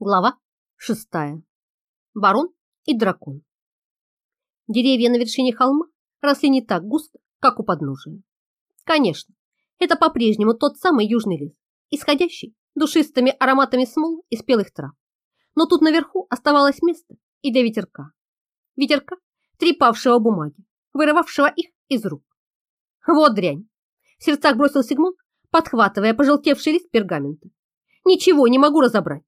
Глава шестая. Барон и дракон. Деревья на вершине холма росли не так густо, как у подножия. Конечно, это по-прежнему тот самый южный лес, исходящий душистыми ароматами смол и спелых трав. Но тут наверху оставалось место и для ветерка. Ветерка, трепавшего бумаги, вырывавшего их из рук. Вот дрянь! В сердцах бросил Сигмон, подхватывая пожелтевший лист пергамента. Ничего не могу разобрать.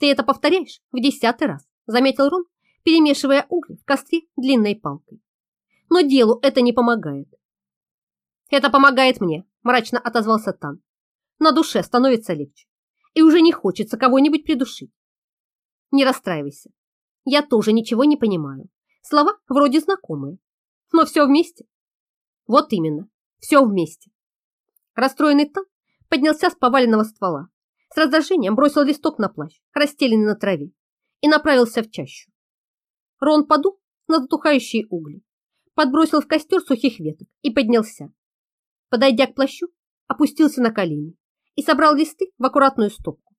Ты это повторяешь в десятый раз, заметил Рон, перемешивая угли в костре длинной палкой. Но делу это не помогает. Это помогает мне, мрачно отозвался Тан. На душе становится легче, и уже не хочется кого-нибудь придушить. Не расстраивайся. Я тоже ничего не понимаю. Слова вроде знакомые, но все вместе. Вот именно, все вместе. Расстроенный Тан поднялся с поваленного ствола с раздражением бросил листок на плащ, расстеленный на траве, и направился в чащу. Рон подул на затухающие угли, подбросил в костер сухих веток и поднялся. Подойдя к плащу, опустился на колени и собрал листы в аккуратную стопку.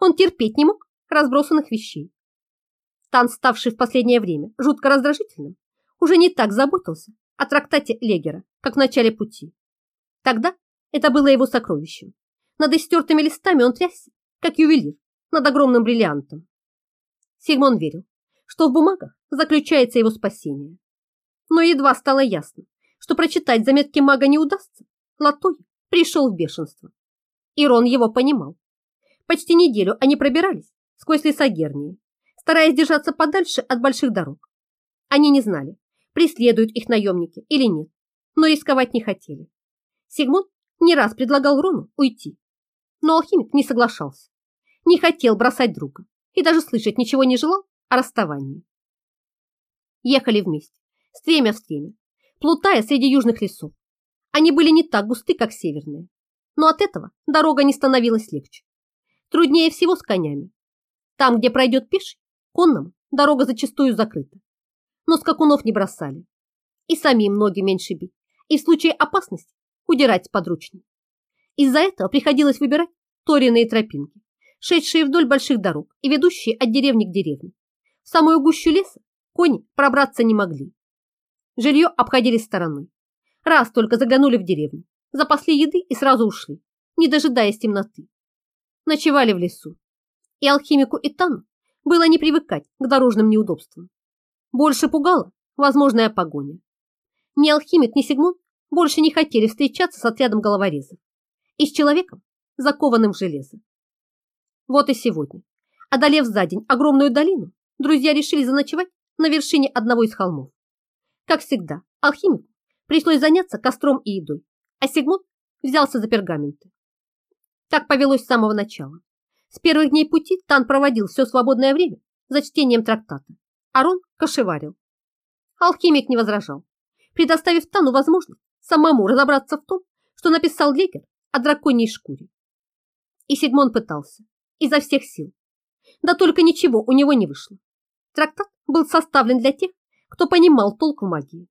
Он терпеть не мог разбросанных вещей. Тан, ставший в последнее время жутко раздражительным, уже не так заботился о трактате Легера, как в начале пути. Тогда это было его сокровищем, над истертыми листами он трясся, как ювелир, над огромным бриллиантом. Сигмон верил, что в бумагах заключается его спасение. Но едва стало ясно, что прочитать заметки мага не удастся, Латой пришел в бешенство. И Рон его понимал. Почти неделю они пробирались сквозь леса Гернии, стараясь держаться подальше от больших дорог. Они не знали, преследуют их наемники или нет, но рисковать не хотели. Сигмон не раз предлагал Рону уйти, но алхимик не соглашался, не хотел бросать друга и даже слышать ничего не желал о расставании. Ехали вместе, стремя в стремя, плутая среди южных лесов. Они были не так густы, как северные, но от этого дорога не становилась легче. Труднее всего с конями. Там, где пройдет пеший, конным дорога зачастую закрыта. Но скакунов не бросали. И самим ноги меньше бить, и в случае опасности удирать с подручней. Из-за этого приходилось выбирать торенные тропинки, шедшие вдоль больших дорог и ведущие от деревни к деревне. В самую гущу леса кони пробраться не могли. Жилье обходили стороной. Раз только заглянули в деревню, запасли еды и сразу ушли, не дожидаясь темноты. Ночевали в лесу. И алхимику Итану было не привыкать к дорожным неудобствам. Больше пугала возможная погоня. Ни алхимик, ни Сигмон больше не хотели встречаться с отрядом головорезов и с человеком, закованным в железо. Вот и сегодня, одолев за день огромную долину, друзья решили заночевать на вершине одного из холмов. Как всегда, алхимику пришлось заняться костром и едой, а Сигмунд взялся за пергаменты. Так повелось с самого начала. С первых дней пути Тан проводил все свободное время за чтением трактата, а Рон кошеварил. Алхимик не возражал, предоставив Тану возможность самому разобраться в том, что написал Лекер о драконьей шкуре. И Сигмон пытался, изо всех сил. Да только ничего у него не вышло. Трактат был составлен для тех, кто понимал толк в магии.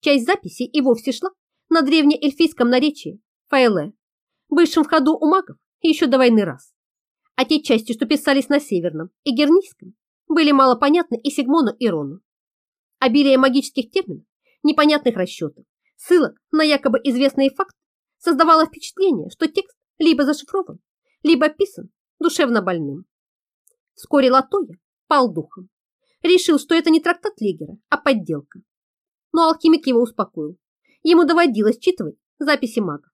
Часть записей и вовсе шла на древнеэльфийском наречии Фаэле, бывшем в ходу у магов еще до войны раз. А те части, что писались на северном и гернийском, были мало понятны и Сигмону, и Рону. Обилие магических терминов, непонятных расчетов, ссылок на якобы известные факты создавало впечатление, что текст либо зашифрован, либо писан душевно больным. Вскоре Латоя пал духом. Решил, что это не трактат Легера, а подделка. Но алхимик его успокоил. Ему доводилось читывать записи мага.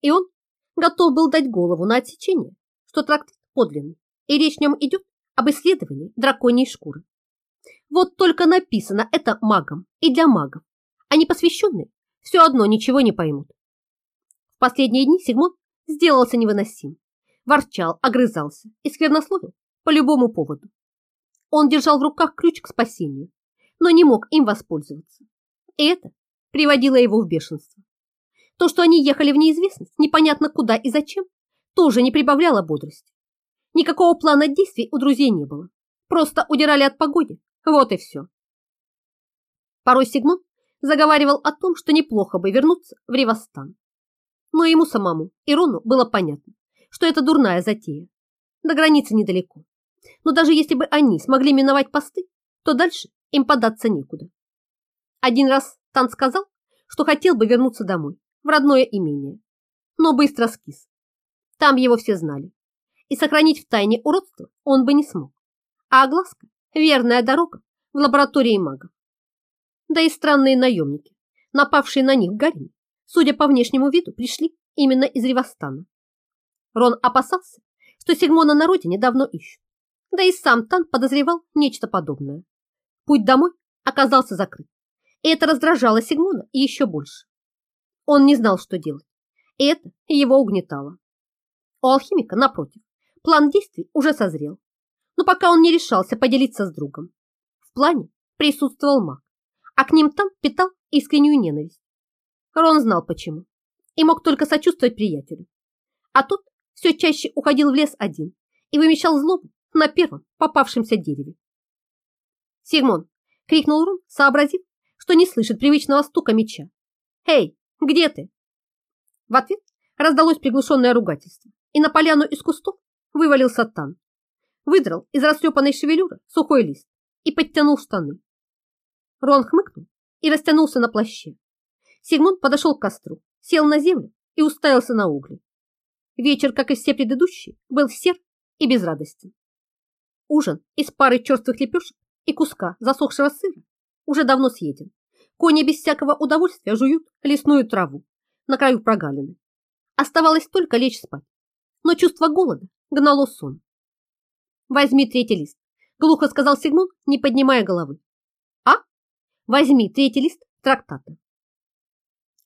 И он готов был дать голову на отсечение, что трактат подлинный, и речь в нем идет об исследовании драконьей шкуры. Вот только написано это магом и для магов, а не посвященные все одно ничего не поймут. В последние дни Сигмон сделался невыносим. Ворчал, огрызался и сквернословил по любому поводу. Он держал в руках ключ к спасению, но не мог им воспользоваться. И это приводило его в бешенство. То, что они ехали в неизвестность, непонятно куда и зачем, тоже не прибавляло бодрости. Никакого плана действий у друзей не было. Просто удирали от погоди. Вот и все. Порой Сигмон заговаривал о том, что неплохо бы вернуться в Ривастан но ему самому, Ирону, было понятно, что это дурная затея. До границы недалеко, Но даже если бы они смогли миновать посты, то дальше им податься некуда. Один раз Тан сказал, что хотел бы вернуться домой, в родное имение, но быстро скис. Там его все знали, и сохранить в тайне уродство он бы не смог. А огласка – верная дорога в лаборатории магов. Да и странные наемники, напавшие на них в Гарине, судя по внешнему виду, пришли именно из Ревостана. Рон опасался, что Сигмона на родине давно ищут, да и сам Тан подозревал нечто подобное. Путь домой оказался закрыт, и это раздражало Сигмона еще больше. Он не знал, что делать, и это его угнетало. У алхимика, напротив, план действий уже созрел, но пока он не решался поделиться с другом. В плане присутствовал маг, а к ним там питал искреннюю ненависть. Рон знал почему и мог только сочувствовать приятелю. А тот все чаще уходил в лес один и вымещал злобу на первом попавшемся дереве. «Сигмон!» — крикнул Рон, сообразив, что не слышит привычного стука меча. «Эй, где ты?» В ответ раздалось приглушенное ругательство, и на поляну из кустов вывалился Тан. Выдрал из растрепанной шевелюры сухой лист и подтянул штаны. Рон хмыкнул и растянулся на плаще. Сигмунд подошел к костру, сел на землю и уставился на угли. Вечер, как и все предыдущие, был сер и безрадостен. Ужин из пары черствых лепешек и куска засохшего сыра уже давно съеден. Кони без всякого удовольствия жуют лесную траву на краю прогалины. Оставалось только лечь спать, но чувство голода гнало сон. «Возьми третий лист», — глухо сказал Сигмунд, не поднимая головы. «А? Возьми третий лист трактата».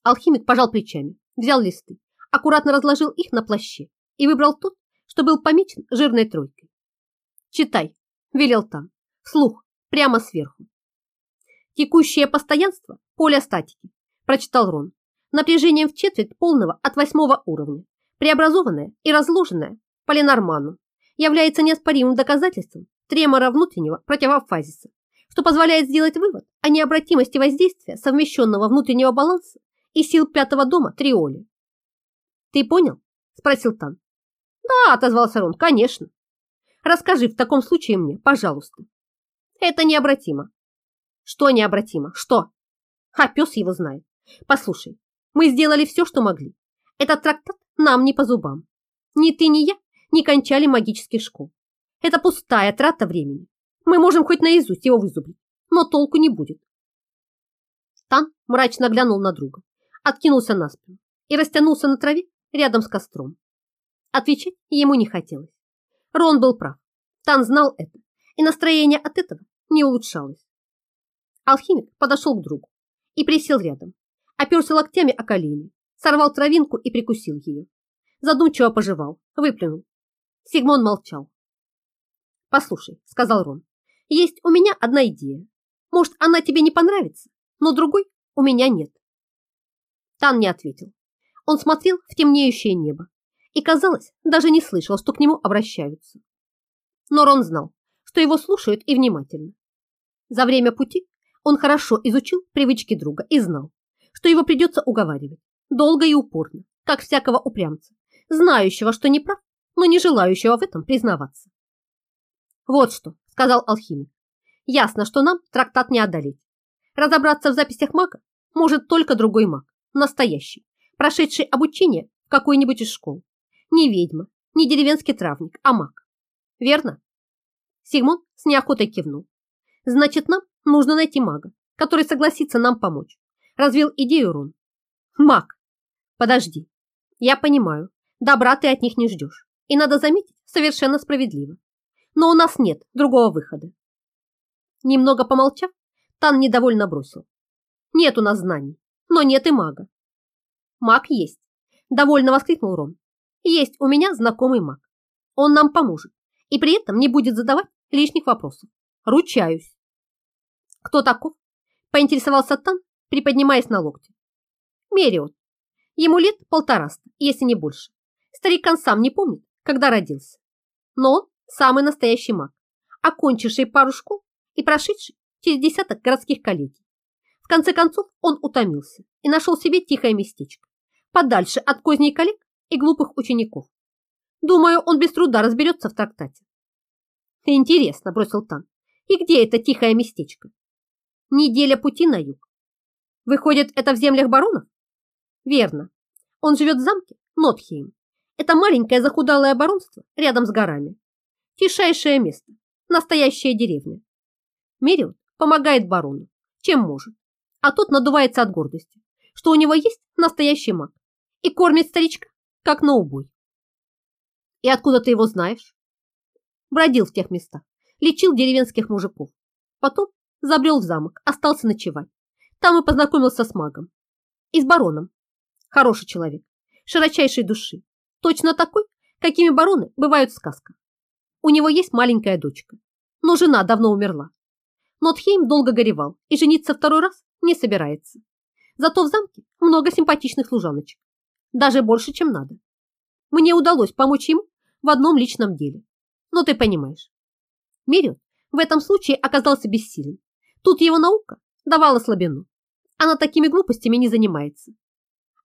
Алхимик пожал плечами, взял листы, аккуратно разложил их на плаще и выбрал тот, что был помечен жирной тройкой. «Читай», — велел там, вслух, прямо сверху. «Текущее постоянство поля статики», — прочитал Рон, напряжением в четверть полного от восьмого уровня, преобразованное и разложенное по Ленорману, является неоспоримым доказательством тремора внутреннего противофазиса, что позволяет сделать вывод о необратимости воздействия совмещенного внутреннего баланса и сил пятого дома Триоли. «Ты понял?» – спросил Тан. «Да», – отозвался Рон, – «конечно». «Расскажи в таком случае мне, пожалуйста». «Это необратимо». «Что необратимо? Что?» «А пес его знает. Послушай, мы сделали все, что могли. Этот трактат нам не по зубам. Ни ты, ни я не кончали магических школ. Это пустая трата времени. Мы можем хоть наизусть его вызубрить, но толку не будет. Тан мрачно глянул на друга, откинулся на спину и растянулся на траве рядом с костром. Отвечать ему не хотелось. Рон был прав. Тан знал это, и настроение от этого не улучшалось. Алхимик подошел к другу и присел рядом, оперся локтями о колени, сорвал травинку и прикусил ее. Задумчиво пожевал, выплюнул. Сигмон молчал. «Послушай», — сказал Рон, — «есть у меня одна идея. Может, она тебе не понравится, но другой у меня нет». Тан не ответил. Он смотрел в темнеющее небо и, казалось, даже не слышал, что к нему обращаются. Но Рон знал, что его слушают и внимательно. За время пути он хорошо изучил привычки друга и знал, что его придется уговаривать, долго и упорно, как всякого упрямца, знающего, что не прав, но не желающего в этом признаваться. «Вот что», — сказал алхимик, — «ясно, что нам трактат не одолеть. Разобраться в записях мага может только другой маг, настоящий, прошедший обучение в какой-нибудь из школ. Не ведьма, не деревенский травник, а маг. Верно?» Сигмон с неохотой кивнул. «Значит, нам нужно найти мага, который согласится нам помочь развил идею Рун. Маг, подожди. Я понимаю, добра ты от них не ждешь. И надо заметить, совершенно справедливо. Но у нас нет другого выхода. Немного помолчав, Тан недовольно бросил. Нет у нас знаний, но нет и мага. Маг есть, довольно воскликнул Рон. Есть у меня знакомый маг. Он нам поможет и при этом не будет задавать лишних вопросов. Ручаюсь. Кто таков? Поинтересовался Тан, приподнимаясь на локте. Мериот. Ему лет полтораста, если не больше. Старикан сам не помнит, когда родился. Но он самый настоящий маг, окончивший пару школ и прошедший через десяток городских коллегий. В конце концов он утомился и нашел себе тихое местечко, подальше от козней коллег и глупых учеников. Думаю, он без труда разберется в трактате. Интересно, бросил Тан. И где это тихое местечко? Неделя пути на юг. Выходит, это в землях баронов? Верно. Он живет в замке Нотхейм. Это маленькое захудалое баронство рядом с горами. Тишайшее место. Настоящая деревня. Мериот помогает барону, чем может. А тот надувается от гордости, что у него есть настоящий маг и кормит старичка, как на убой. И откуда ты его знаешь? Бродил в тех местах, лечил деревенских мужиков. Потом забрел в замок, остался ночевать. Там и познакомился с магом. И с бароном. Хороший человек, широчайшей души. Точно такой, какими бароны бывают в сказках. У него есть маленькая дочка, но жена давно умерла. Нотхейм долго горевал и жениться второй раз не собирается. Зато в замке много симпатичных служаночек. Даже больше, чем надо. Мне удалось помочь ему в одном личном деле. Но ты понимаешь. Мериот в этом случае оказался бессилен. Тут его наука давала слабину. Она такими глупостями не занимается.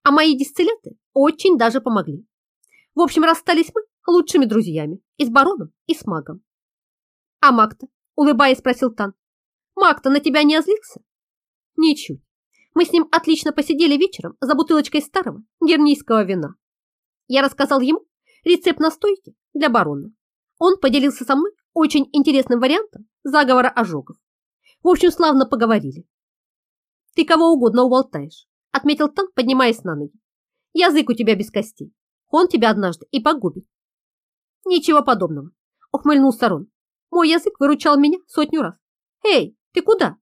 А мои дистилляты очень даже помогли. В общем, расстались мы лучшими друзьями и с бароном, и с магом. А маг-то, улыбаясь, спросил Тан, маг-то на тебя не озлился? Ничуть. Мы с ним отлично посидели вечером за бутылочкой старого гернийского вина. Я рассказал ему рецепт настойки для барона. Он поделился со мной очень интересным вариантом заговора ожогов. В общем, славно поговорили. Ты кого угодно уболтаешь, отметил Тан, поднимаясь на ноги. Язык у тебя без костей. Он тебя однажды и погубит. Ничего подобного, ухмыльнулся Рон. Мой язык выручал меня сотню раз. Эй, ты куда?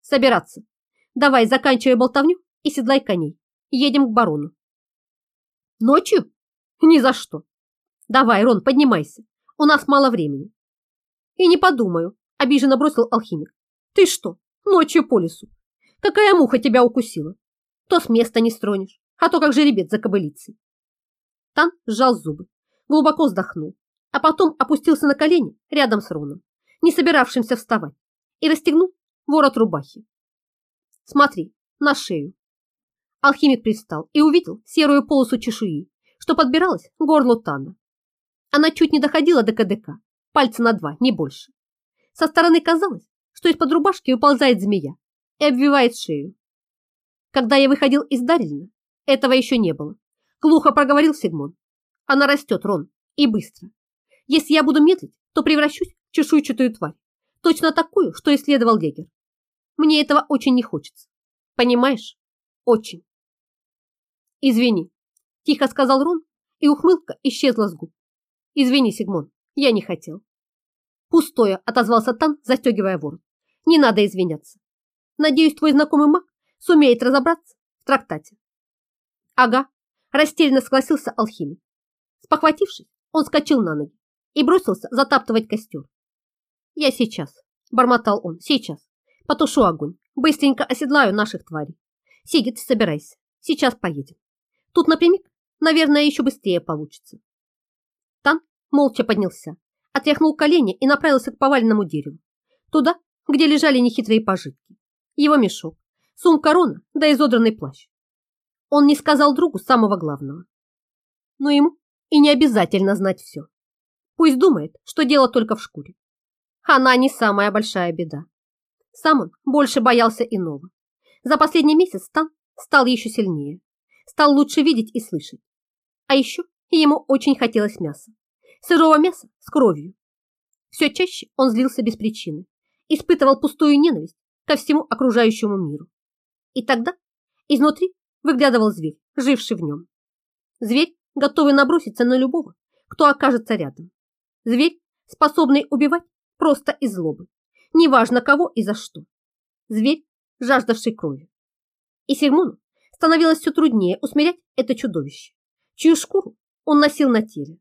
Собираться. Давай, заканчивай болтовню и седлай коней. Едем к барону. Ночью? Ни за что. Давай, Рон, поднимайся. У нас мало времени. И не подумаю, обиженно бросил алхимик. Ты что, ночью по лесу? Какая муха тебя укусила? То с места не стронешь, а то как жеребец за кобылицей. Тан сжал зубы, глубоко вздохнул, а потом опустился на колени рядом с Роном, не собиравшимся вставать, и расстегнул ворот рубахи. Смотри, на шею. Алхимик пристал и увидел серую полосу чешуи, что подбиралась к горлу Тана. Она чуть не доходила до КДК, пальца на два, не больше. Со стороны казалось, что из-под рубашки уползает змея и обвивает шею. Когда я выходил из Дарильна, этого еще не было. Глухо проговорил Сигмон. Она растет, Рон, и быстро. Если я буду медлить, то превращусь в чешуйчатую тварь. Точно такую, что исследовал Легер. Мне этого очень не хочется. Понимаешь? Очень. Извини, тихо сказал Рон, и ухмылка исчезла с губ. Извини, Сигмон, я не хотел. Пустое, отозвался Тан, застегивая ворот. Не надо извиняться. Надеюсь, твой знакомый маг сумеет разобраться в трактате. Ага, растерянно согласился алхимик. Спохватившись, он скочил на ноги и бросился затаптывать костер. «Я сейчас», – бормотал он, – «сейчас. Потушу огонь, быстренько оседлаю наших тварей. Сигит, собирайся, сейчас поедем. Тут напрямик, наверное, еще быстрее получится». Тан молча поднялся, отряхнул колени и направился к поваленному дереву. Туда, где лежали нехитрые пожитки. Его мешок, сумка Рона да изодранный плащ. Он не сказал другу самого главного. Но ему и не обязательно знать все. Пусть думает, что дело только в шкуре. Она не самая большая беда. Сам он больше боялся иного. За последний месяц Стан стал еще сильнее. Стал лучше видеть и слышать. А еще ему очень хотелось мяса. Сырого мяса с кровью. Все чаще он злился без причины. Испытывал пустую ненависть ко всему окружающему миру. И тогда изнутри выглядывал зверь, живший в нем. Зверь, готовый наброситься на любого, кто окажется рядом. Зверь, способный убивать просто из злобы, неважно кого и за что. Зверь, жаждавший крови. И Сигмону становилось все труднее усмирять это чудовище, чью шкуру он носил на теле.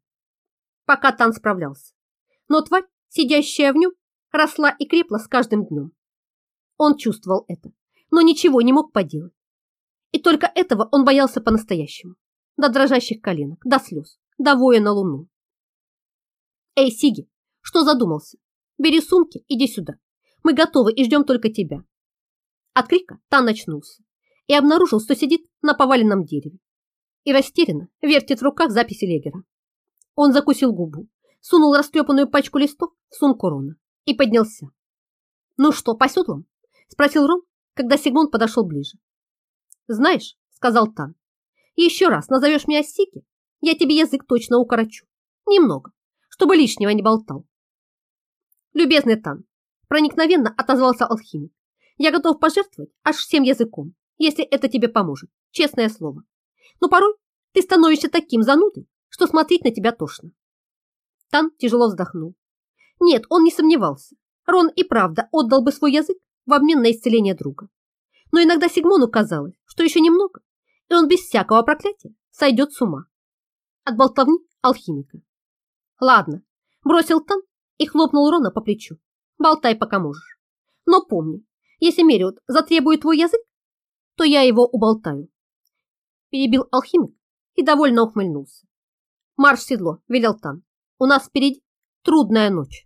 Пока Тан справлялся. Но тварь, сидящая в нем, росла и крепла с каждым днем. Он чувствовал это, но ничего не мог поделать. И только этого он боялся по-настоящему. До дрожащих коленок, до слез, до воя на луну. Эй, Сиги, что задумался? Бери сумки, иди сюда. Мы готовы и ждем только тебя. От крика Тан очнулся и обнаружил, что сидит на поваленном дереве и растерянно вертит в руках записи Легера. Он закусил губу, сунул растрепанную пачку листов в сумку Рона и поднялся. «Ну что, по седлам?» – спросил Рон, когда Сигмунд подошел ближе. «Знаешь», – сказал Тан, – «еще раз назовешь меня Сики, я тебе язык точно укорочу. Немного, чтобы лишнего не болтал». «Любезный Тан», – проникновенно отозвался алхимик, «я готов пожертвовать аж всем языком, если это тебе поможет, честное слово. Но порой ты становишься таким занудой, что смотреть на тебя тошно». Тан тяжело вздохнул. Нет, он не сомневался. Рон и правда отдал бы свой язык в обмен на исцеление друга. Но иногда Сигмону казалось, что еще немного, и он без всякого проклятия сойдет с ума. От болтовни алхимика. Ладно, бросил Тан и хлопнул Рона по плечу. Болтай, пока можешь. Но помни, если Мериот затребует твой язык, то я его уболтаю. Перебил алхимик и довольно ухмыльнулся. Марш в седло, велел Тан. У нас впереди трудная ночь.